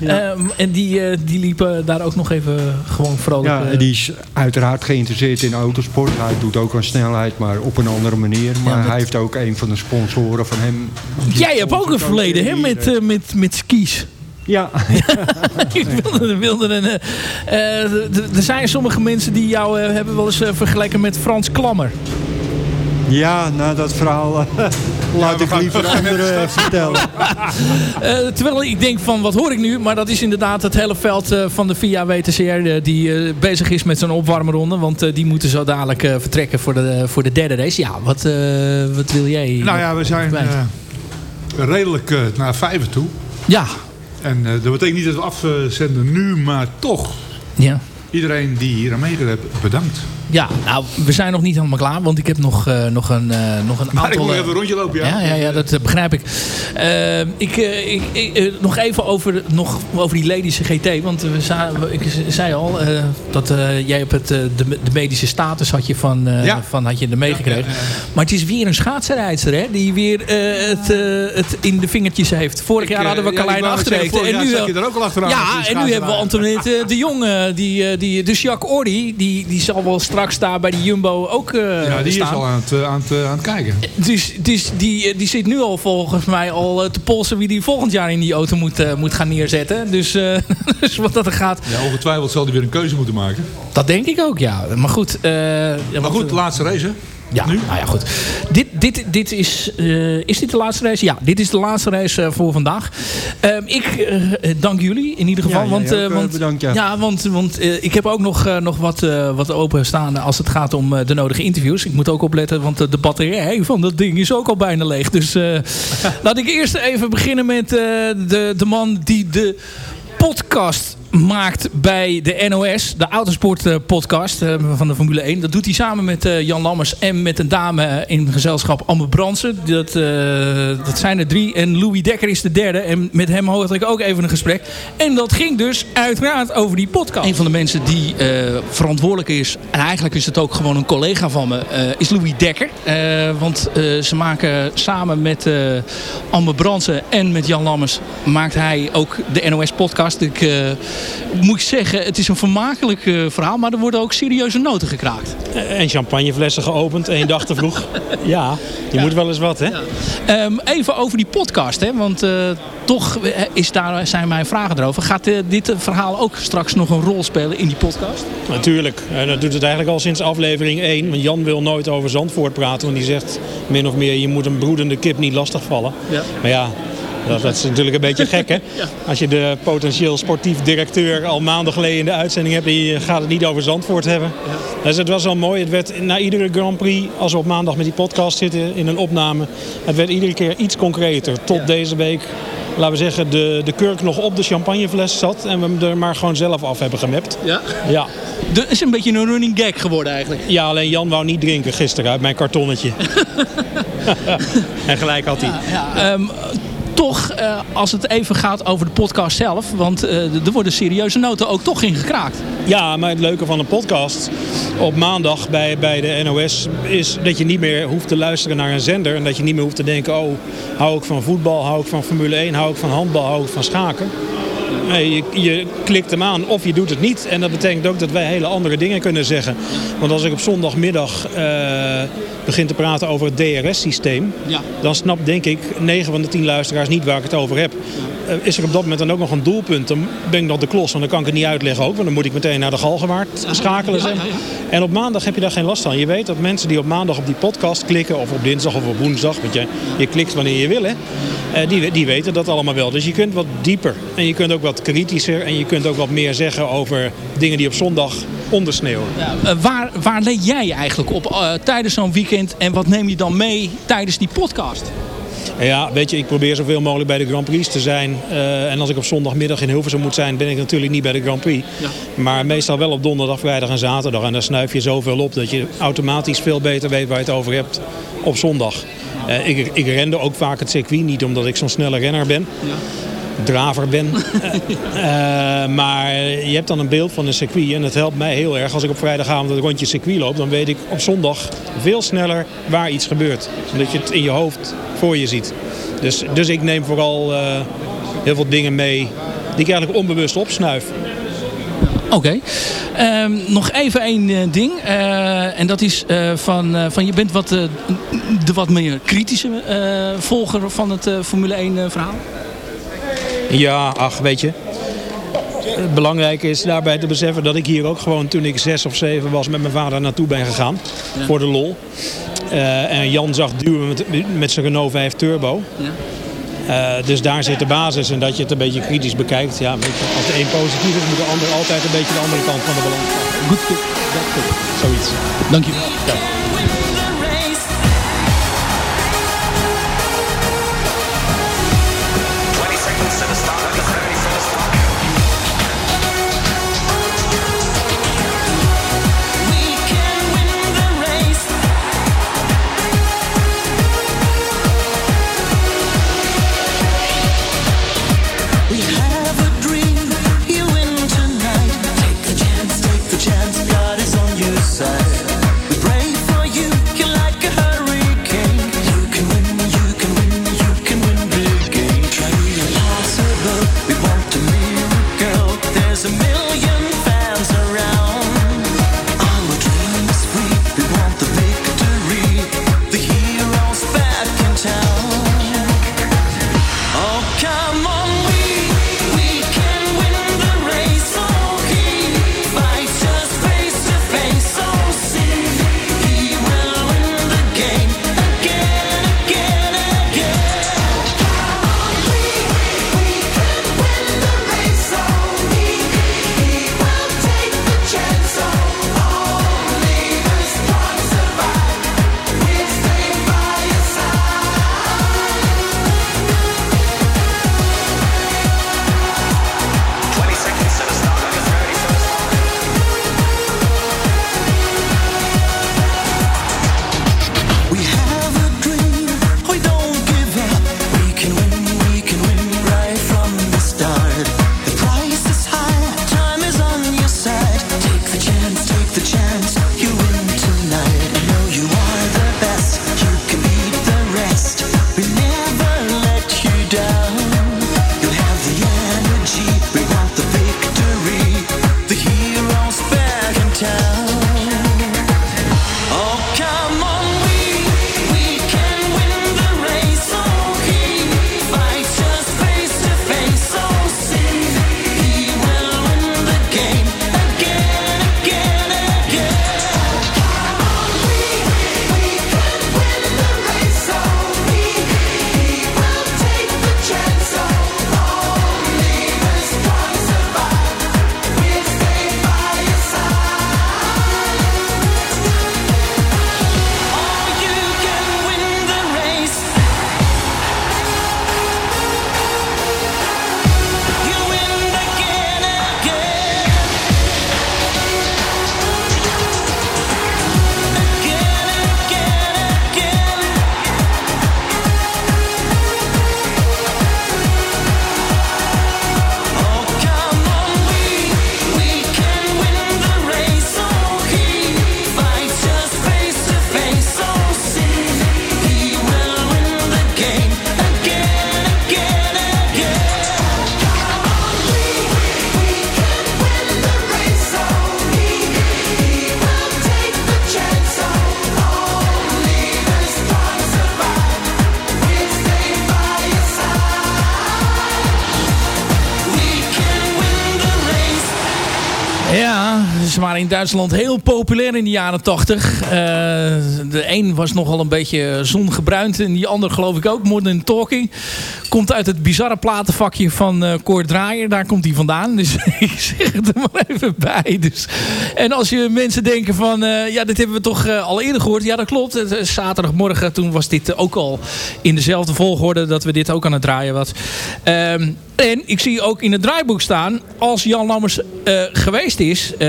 Ehm, en die, eh, die liepen daar ook nog even gewoon vrolijk... Ja, eh, die is uiteraard geïnteresseerd in autosport. Hij doet ook aan snelheid, maar op een andere manier. Maar Ja, dat- hij heeft ook een van de sponsoren van hem. Jij hebt ook een verleden hè, met, eh, eh, met, met skis. Ja. ik wilde, wilde een... eh, eh, er zijn sommige mensen die jou eh, hebben wel eens vergeleken met Frans Klammer. Ja, nou dat verhaal laat ik liever anderen vertellen. Eh, terwijl ik denk van, wat hoor ik nu? Maar dat is inderdaad het hele veld eh, van de VIA WTCR die eh, bezig is met zijn opwarmronde. Want eh, die moeten zo dadelijk eh, vertrekken voor de, voor de derde race. Ja, wat, eh, wat wil jij? Nou ja, we zijn eh, redelijk eh, naar vijven toe. Ja. En eh, dat betekent niet dat we afzenden nu, maar toch. Ja. Iedereen die hier aan heeft, bedankt. Ja, nou, we zijn nog niet helemaal klaar, want ik heb nog, eh, nog een, eh, nog een Maar ik moet eh, even een rondje lopen, ja. Ja, ja, ja dat begrijp ik. Ik, ik, ik nog even over, nog over die Ledische GT. Want we za- ik zei al dat jij op het, de, de medische status had je, van, Ja. van, had je er meegekregen. Maar het is weer een schaatsenrijdster hè, die weer het, het in de vingertjes heeft. Vorig Ik, jaar hadden we ja, Carlijn Achterreekte. vorig jaar zat je er ook al achteraan Ja, en nu hebben we. Antoinette de Jong. die, die, dus Jacques Ordi, die, die zal wel straks daar bij de Jumbo ook eh, Ja, die staan. is al aan het, eh, aan het, eh, aan het kijken. Dus, dus die, die zit nu al volgens mij al te polsen wie die volgend jaar in die auto moet, moet gaan neerzetten. Dus, dus wat dat er gaat. Ja, ongetwijfeld zal hij weer een keuze moeten maken. Dat denk ik ook, ja. Maar goed. ja, Maar goed, laatste race hè? Ja, nou ja, goed. Dit, dit, dit is, eh, is dit de laatste race? Ja, dit is de laatste race eh, voor vandaag. Ehm, ik eh, dank jullie in ieder geval. Ja, want, ook, eh, want, bedankt, ja. want, want eh, ik heb ook nog, nog wat, wat openstaan als het gaat om de nodige interviews. Ik moet ook opletten, want de, de batterij van dat ding is ook al bijna leeg. Dus laat ik eerst even beginnen met de, de man die de podcast maakt bij de NOS. De Autosport eh, podcast eh, van de Formule 1. Dat doet hij samen met eh, Jan Lammers en met een dame in gezelschap Amber Bransen. Dat, dat zijn er drie. En Louis Dekker is de derde. En met hem had ik ook even een gesprek. En dat ging dus uiteraard over die podcast. Een van de mensen die eh, verantwoordelijk is. En eigenlijk is het ook gewoon een collega van me. is Louis Dekker. Want ze maken samen met Amber Bransen en met Jan Lammers. Maakt hij ook de NOS podcast. Ik eh, moet zeggen, het is een vermakelijk eh, verhaal. Maar er worden ook serieuze noten gekraakt. En champagneflessen geopend één dag te vroeg. Ja, je moet wel eens wat, hè? Ehm, even over die podcast, hè? want eh, toch eh, is daar, zijn mijn vragen erover. Gaat eh, dit verhaal ook straks nog een rol spelen in die podcast? Natuurlijk. En dat doet het eigenlijk al sinds aflevering 1. Want Jan wil nooit over Zandvoort praten. Want die zegt min of meer, je moet een broedende kip niet lastigvallen. Ja. Maar ja, dat, dat is natuurlijk een beetje gek, hè? Als je de potentieel sportief directeur al maanden geleden in de uitzending hebt... en je gaat het niet over Zandvoort hebben. Dus het was wel mooi. Het werd na iedere Grand Prix, als we op maandag met die podcast zitten in een opname... het werd iedere keer iets concreter. Tot deze week, laten we zeggen, de, de kurk nog op de champagnefles zat... en we hem er maar gewoon zelf af hebben gemapt. Ja? Ja. Het is een beetje een running gag geworden eigenlijk. Ja, alleen Jan wou niet drinken gisteren uit mijn kartonnetje. en gelijk had hij. Ehm, toch, eh, als het even gaat over de podcast zelf. Want eh, er worden serieuze noten ook toch in gekraakt. Ja, maar het leuke van een podcast op maandag bij, bij de NOS is dat je niet meer hoeft te luisteren naar een zender. En dat je niet meer hoeft te denken, oh, hou ik van voetbal, hou ik van Formule 1, hou ik van handbal, hou ik van schaken. Nee, je, je klikt hem aan of je doet het niet. En dat betekent ook dat wij hele andere dingen kunnen zeggen. Want als ik op zondagmiddag eh, begin te praten over het DRS-systeem... Ja. dan snapt denk ik 9 van de 10 luisteraars niet waar ik het over heb. Eh, is er op dat moment dan ook nog een doelpunt, dan ben ik nog de klos. Want dan kan ik het niet uitleggen ook. Want dan moet ik meteen naar de Galgenwaard schakelen. zeg. En op maandag heb je daar geen last van. Je weet dat mensen die op maandag op die podcast klikken... of op dinsdag of op woensdag, want je, je klikt wanneer je wil... Hè, eh, die, die weten dat allemaal wel. Dus je kunt wat dieper en je kunt ook wat kritischer... en je kunt ook wat meer zeggen over dingen die op zondag ondersneeuwen. Eh, waar, waar let jij eigenlijk op tijdens zo'n weekend? En wat neem je dan mee tijdens die podcast? Ja, weet je, ik probeer zoveel mogelijk bij de Grand Prix te zijn. Eh, en als ik op zondagmiddag in Hilversum moet zijn, ben ik natuurlijk niet bij de Grand Prix. Maar meestal wel op donderdag, vrijdag en zaterdag. En daar snuif je zoveel op dat je automatisch veel beter weet waar je het over hebt op zondag. Eh, ik, ik rende ook vaak het circuit, niet omdat ik zo'n snelle renner ben. Draver ben. Eh, eh, maar je hebt dan een beeld van een circuit en het helpt mij heel erg. Als ik op vrijdagavond het rondje circuit loop, dan weet ik op zondag veel sneller waar iets gebeurt. Omdat je het in je hoofd voor je ziet. Dus, dus ik neem vooral eh, heel veel dingen mee die ik eigenlijk onbewust opsnuif. Oké. Ehm, nog even één ding. En dat is van, van je bent wat, de wat meer kritische volger van het Formule 1 eh, verhaal. Ja, ach, weet je. Het belangrijke is daarbij te beseffen dat ik hier ook gewoon toen ik zes of zeven was met mijn vader naartoe ben gegaan. Voor de lol. Eh, en Jan zag duwen met, met zijn Renault 5 Turbo. Eh, dus daar zit de basis en dat je het een beetje kritisch bekijkt. Ja, als de een positief is, moet de ander altijd een beetje de andere kant van de balans. Goed, Zoiets. Dank je Ja. Duitsland heel populair in de jaren 80. Eh, de een was nogal een beetje zongebruind. En die ander geloof ik ook. Modern Talking. Komt uit het bizarre platenvakje van uh, Draaier. Daar komt hij vandaan. Dus ik zeg het er maar even bij. Dus. En als je mensen denken van... Uh, ja, dit hebben we toch al eerder gehoord. Ja, dat klopt. Zaterdagmorgen toen was dit ook al in dezelfde volgorde... dat we dit ook aan het draaien was. En ik zie ook in het draaiboek staan... als Jan Lammers uh, geweest is uh,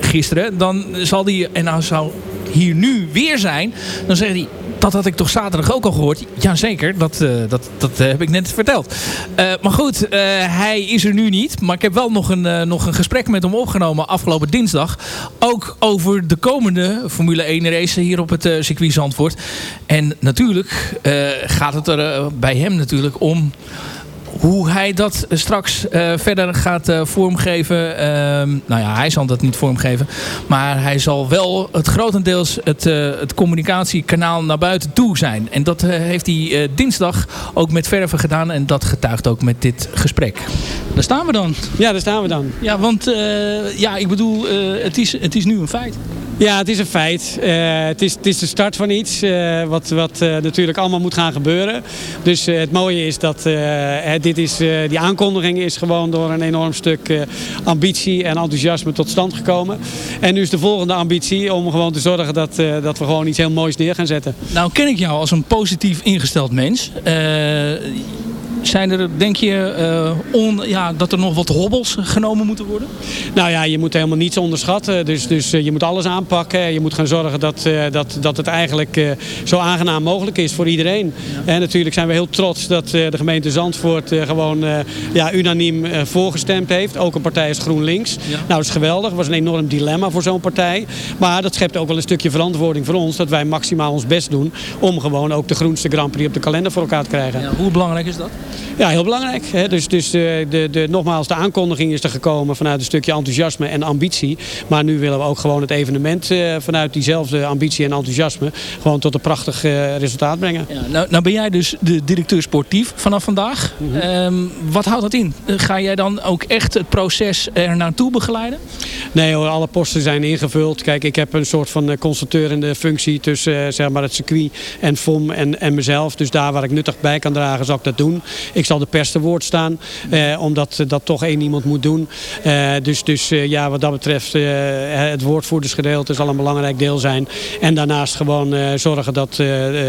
gisteren... dan zal hij, en hij zou hier nu weer zijn... dan zegt hij... Dat had ik toch zaterdag ook al gehoord? Jazeker, dat, uh, dat, dat heb ik net verteld. maar goed, hij is er nu niet. Maar ik heb wel nog een, nog een gesprek met hem opgenomen afgelopen dinsdag. Ook over de komende Formule 1 race hier op het circuit Zandvoort. En natuurlijk gaat het er bij hem natuurlijk om hoe hij dat straks uh, verder gaat uh, vormgeven. Uh, nou ja, hij zal dat niet vormgeven. Maar hij zal wel het grotendeels het, het communicatiekanaal naar buiten toe zijn. En dat heeft hij dinsdag ook met verven gedaan. En dat getuigt ook met dit gesprek. Daar staan we dan. Ja, daar staan we dan. Ja, want ja, ik bedoel, het, is, het is nu een feit. Ja, het is een feit. Uh, het, is, het is de start van iets uh, wat, wat uh, natuurlijk allemaal moet gaan gebeuren. Dus het mooie is dat dit is, die aankondiging is gewoon door een enorm stuk ambitie en enthousiasme tot stand gekomen. En nu is de volgende ambitie om gewoon te zorgen dat, dat we gewoon iets heel moois neer gaan zetten. Nou ken ik jou als een positief ingesteld mens zijn er, denk je, uh, on, ja, dat er nog wat hobbels genomen moeten worden? Nou ja, je moet helemaal niets onderschatten. Dus, dus uh, je moet alles aanpakken. Je moet gaan zorgen dat, uh, dat, dat het eigenlijk zo aangenaam mogelijk is voor iedereen. Ja. En natuurlijk zijn we heel trots dat de gemeente Zandvoort gewoon ja, unaniem voorgestemd heeft. Ook een partij als GroenLinks. Ja. Nou, dat is geweldig. Dat was een enorm dilemma voor zo'n partij. Maar dat schept ook wel een stukje verantwoording voor ons. Dat wij maximaal ons best doen om gewoon ook de groenste Grand Prix op de kalender voor elkaar te krijgen. Ja, hoe belangrijk is dat? Ja, heel belangrijk. Hè? Dus, dus de, de, de, nogmaals, de aankondiging is er gekomen vanuit een stukje enthousiasme en ambitie. Maar nu willen we ook gewoon het evenement uh, vanuit diezelfde ambitie en enthousiasme gewoon tot een prachtig uh, resultaat brengen. Ja, nou, nou ben jij dus de directeur sportief vanaf vandaag. Mm -hmm. um, wat houdt dat in? Ga jij dan ook echt het proces er naartoe begeleiden? Nee hoor, alle posten zijn ingevuld. Kijk, ik heb een soort van constateurende functie tussen uh, zeg maar het circuit en FOM en, en mezelf. Dus daar waar ik nuttig bij kan dragen, zal ik dat doen. Ik zal de pers te woord staan. Eh, omdat dat toch één iemand moet doen. Eh, dus dus eh, ja, wat dat betreft het woordvoerdersgedeelte zal een belangrijk deel zijn. En daarnaast gewoon zorgen dat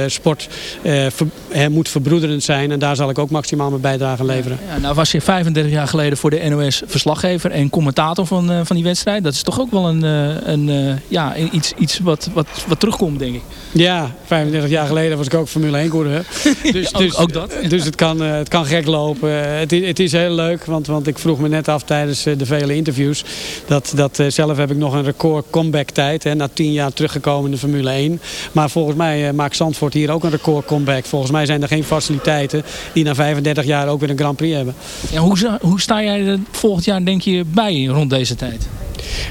sport ver, moet verbroederend zijn. En daar zal ik ook maximaal mijn bijdrage leveren. Ja, nou was je 35 jaar geleden voor de NOS verslaggever en commentator van, van die wedstrijd. Dat is toch ook wel een, een, ja, iets, iets wat, wat, wat terugkomt, denk ik. Ja, 35 jaar geleden was ik ook Formule 1 coureur. Dus, dus, ook, ook dat. Dus het kan, het kan gek lopen. Het, het, is heel leuk, want, want ik vroeg me net af tijdens de vele interviews. Dat, dat zelf heb ik nog een record comeback tijd. Hè, na tien jaar teruggekomen in de Formule 1. Maar volgens mij maakt Zandvoort hier ook een record comeback. Volgens mij zijn er geen faciliteiten die na 35 jaar ook weer een Grand Prix hebben. Ja, hoe, hoe sta jij er volgend jaar denk je bij rond deze tijd?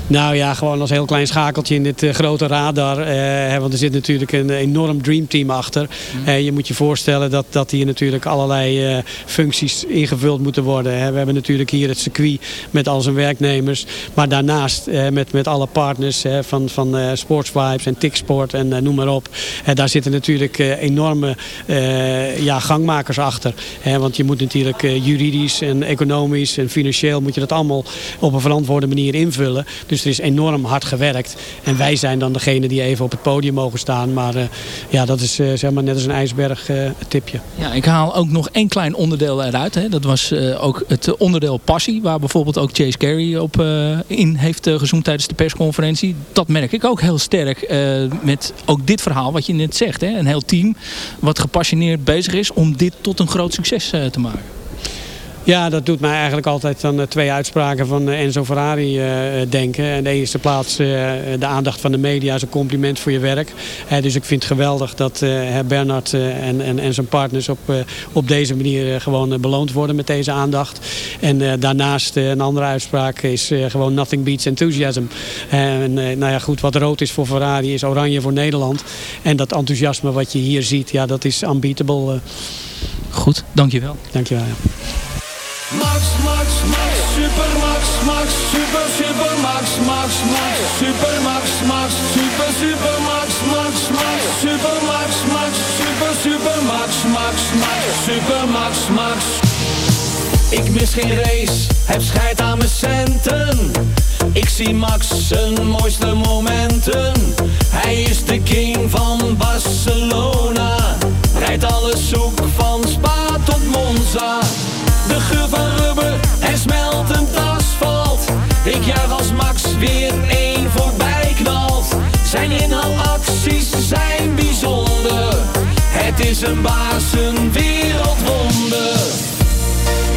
Nou ja, gewoon als heel klein schakeltje in dit uh, grote radar. Uh, want er zit natuurlijk een enorm dreamteam achter. Mm. Uh, je moet je voorstellen dat, dat hier natuurlijk allerlei functies ingevuld moeten worden. Hè. We hebben natuurlijk hier het circuit met al zijn werknemers. Maar daarnaast met, met alle partners van, van en Tiksport en noem maar op. daar zitten natuurlijk enorme ja, gangmakers achter. Hè. Want je moet natuurlijk juridisch en economisch en financieel moet je dat allemaal op een verantwoorde manier invullen. Dus er is enorm hard gewerkt. En wij zijn dan degene die even op het podium mogen staan. Maar uh, ja, dat is uh, zeg maar net als een ijsberg uh, tipje. Ja, ik haal ook nog één klein onderdeel eruit. Hè. Dat was ook het onderdeel passie. Waar bijvoorbeeld ook Chase Carey op in heeft gezoomd tijdens de persconferentie. Dat merk ik ook heel sterk met ook dit verhaal wat je net zegt. Hè. Een heel team wat gepassioneerd bezig is om dit tot een groot succes te maken. Ja, dat doet mij eigenlijk altijd aan twee uitspraken van Enzo Ferrari uh, denken. En de eerste plaats de aandacht van de media is een compliment voor je werk. Dus ik vind het geweldig dat Bernard en, en, en zijn partners op, op deze manier gewoon beloond worden met deze aandacht. En daarnaast een andere uitspraak is gewoon nothing beats enthusiasm. En nou ja, goed, wat rood is voor Ferrari is oranje voor Nederland. En dat enthousiasme wat je hier ziet, ja, dat is unbeatable. Goed, dankjewel. Dankjewel, ja. Max, Max, Max, Super Max, Max, Super, Super Max, Max, Max, Super Max, Max, Super, Super Max, Max, Max, Super Max, Max, Super, Super Max, Max, Max, Max. Ik mis geen race, heb scheid aan mijn centen. Ik zie Max zijn mooiste momenten. Hij is de king van Barcelona. Rijdt alles zoek van Spa tot Monza. Van rubber en smeltend asfalt. Ik juich als Max weer één voorbij knalt. Zijn inhaalacties zijn bijzonder. Het is een baas, een wereldwonder.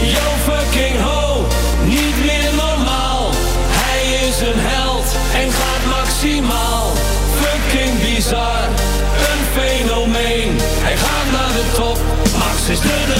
Yo fucking ho, niet meer normaal. Hij is een held en gaat maximaal. Fucking bizar, een fenomeen. Hij gaat naar de top, Max is de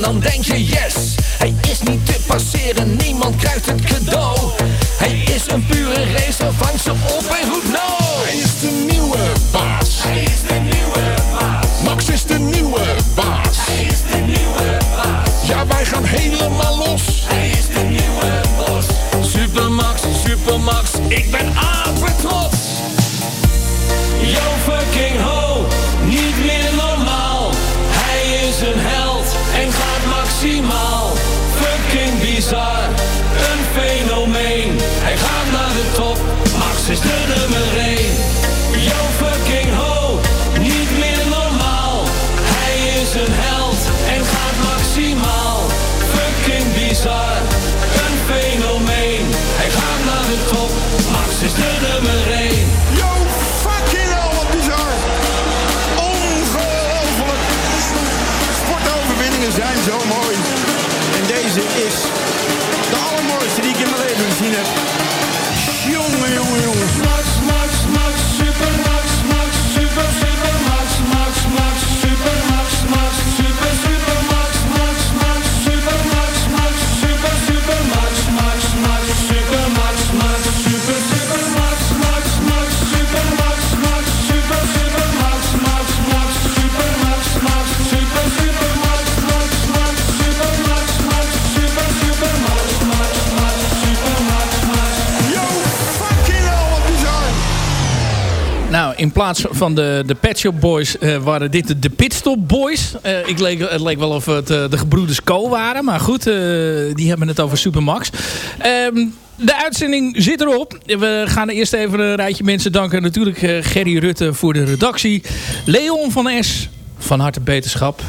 de baan, dan in plaats van de, de Pet Shop Boys eh, waren dit de, de Pitstop Boys. Eh, ik leek, het leek wel of het eh, de gebroeders Co waren. Maar goed, die hebben het over Supermax. Ehm, de uitzending zit erop. We gaan eerst even een rijtje mensen danken. Natuurlijk Gerry Rutte voor de redactie. Leon van S, van harte beterschap.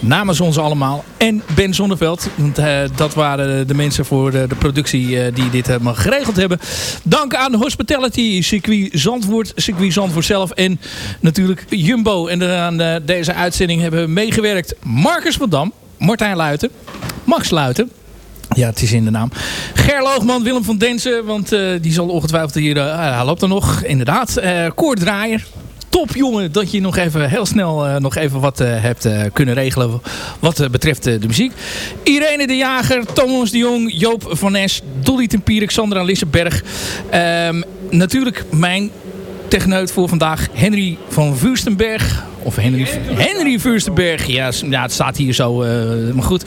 Namens ons allemaal. En Ben Zonneveld. Want, eh, dat waren de mensen voor de, de productie eh, die dit helemaal geregeld hebben. Dank aan Hospitality, Circuit Zandvoort, Circuit Zandvoort zelf. En natuurlijk Jumbo. En eh, aan eh, deze uitzending hebben meegewerkt Marcus van Dam, Martijn Luiten, Max Luiten. Ja, het is in de naam. Ger Loogman, Willem van Densen. Want eh, die zal ongetwijfeld hier... eh, hij loopt er nog, inderdaad. Eh Koord Draaier top jongen dat je nog even heel snel eh, nog even wat eh, hebt eh, kunnen regelen wat betreft de muziek. Irene de Jager, Thomas de Jong, Joop van Nes, Dolly Tempierik, Sandra Lissenberg. Ehm, natuurlijk mijn techneut voor vandaag, Henry van Vuurstenberg. Of Henry, Henry Vuurstenberg. Ja, ja, het staat hier zo, eh, maar goed.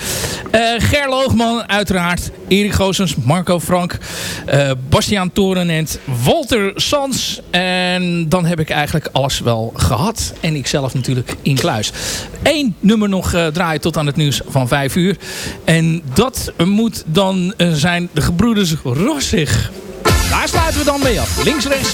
Eh, Gerloogman uiteraard. Erik Goossens, Marco Frank, uh, Bastiaan Torenent, Walter Sans. En dan heb ik eigenlijk alles wel gehad. En ikzelf natuurlijk in kluis. Eén nummer nog uh, draaien tot aan het nieuws van vijf uur. En dat moet dan zijn de gebroeders Rossig. Daar sluiten we dan mee af. Links, rechts.